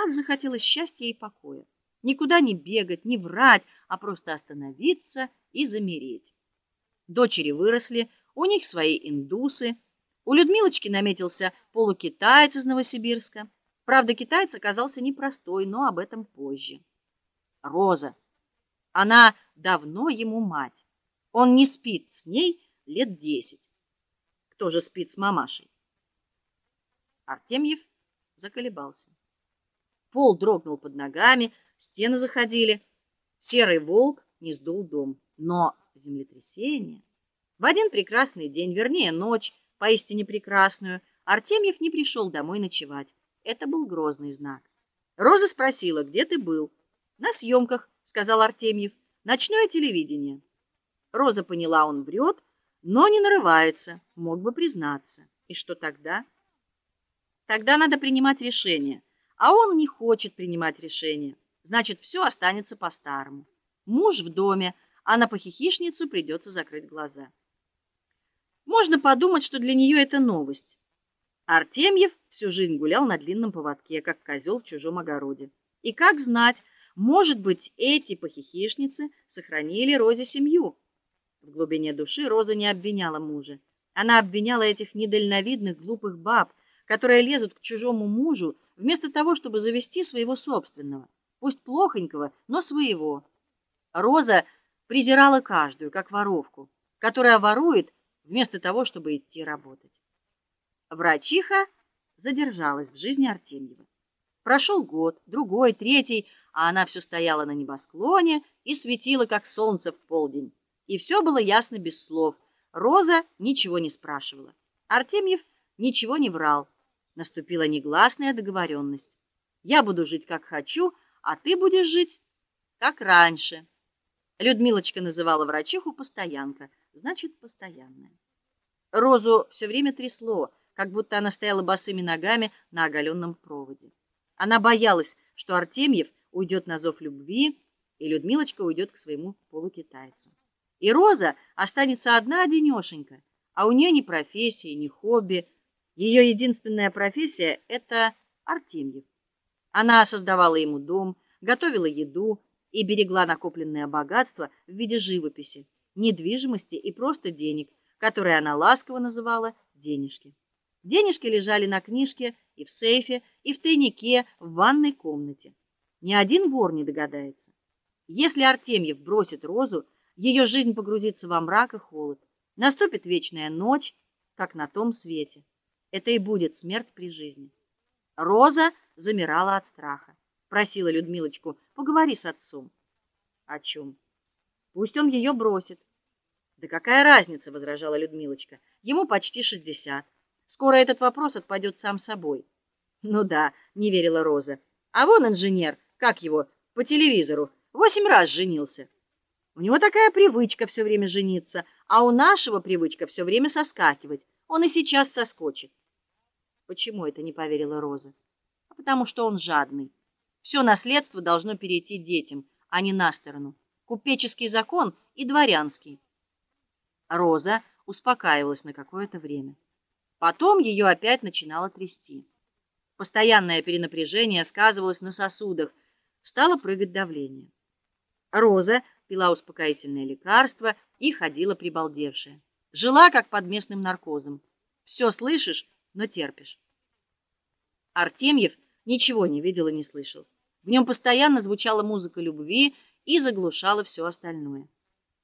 как захотелось счастья и покоя. Никуда не бегать, не врать, а просто остановиться и замереть. Дочери выросли, у них свои индусы. У Людмилочки наметился полукитаец из Новосибирска. Правда, китаец оказался непростой, но об этом позже. Роза. Она давно ему мать. Он не спит с ней лет десять. Кто же спит с мамашей? Артемьев заколебался. Пол дрогнул под ногами, стены заходили. Серый волк не сдул дом, но землетрясение в один прекрасный день, вернее, ночь, поистине прекрасную, Артемьев не пришел домой ночевать. Это был грозный знак. Роза спросила: "Где ты был?" "На съемках», — сказал Артемьев. "Ночное телевидение". Роза поняла, он врет, но не нарывается, мог бы признаться. И что тогда? Тогда надо принимать решение, а он не хочет принимать решение. Значит, все останется по-старому. Муж в доме, а на похихишницу придется закрыть глаза. Можно подумать, что для нее это новость. Артемьев всю жизнь гулял на длинном поводке, как козел в чужом огороде. И как знать, может быть, эти похихишницы сохранили Розе семью. В глубине души Роза не обвиняла мужа. Она обвиняла этих недальновидных глупых баб, которые лезут к чужому мужу вместо того, чтобы завести своего собственного, пусть плохонького, но своего. Роза презирала каждую, как воровку, которая ворует вместо того, чтобы идти работать. Врачиха задержалась в жизни Артемьева. Прошел год, другой, третий, а она все стояла на небосклоне и светила как солнце в полдень. И все было ясно без слов. Роза ничего не спрашивала. Артемьев ничего не врал. Наступила негласная договоренность. Я буду жить как хочу, а ты будешь жить как раньше. Людмилочка называла врачиху постоянка значит постоянная. Розу все время трясло, как будто она стояла босыми ногами на оголенном проводе. Она боялась, что Артемьев уйдет на зов любви, и Людмилочка уйдет к своему полукитайцу. И Роза останется одна одинешенька, а у нее ни профессии, ни хобби. Ее единственная профессия это Артемьев. Она создавала ему дом, готовила еду и берегла накопленное богатство в виде живописи недвижимости и просто денег, которые она ласково называла денежки. Денежки лежали на книжке и в сейфе, и в тайнике в ванной комнате. Ни один вор не догадается. Если Артемьев бросит Розу, ее жизнь погрузится во мрак и холод. Наступит вечная ночь, как на том свете. Это и будет смерть при жизни. Роза замирала от страха. Просила Людмилочку: "Поговори с отцом". "О чем? Пусть он ее бросит. Да какая разница, возражала Людмилочка. Ему почти шестьдесят. Скоро этот вопрос отпадет сам собой. Ну да, не верила Роза. А вон инженер, как его, по телевизору, восемь раз женился. У него такая привычка все время жениться, а у нашего привычка все время соскакивать. Он и сейчас соскочит. Почему это не поверила Роза? А потому что он жадный. Все наследство должно перейти детям, а не на сторону купеческий закон и дворянский. Роза успокаивалась на какое-то время. Потом ее опять начинало трясти. Постоянное перенапряжение сказывалось на сосудах, стало прыгать давление. Роза пила успокоительное лекарство и ходила прибалдевшая. Жила как под местным наркозом. Все слышишь, но терпишь. Артемьев ничего не видел и не слышал. В нем постоянно звучала музыка любви и заглушала все остальное.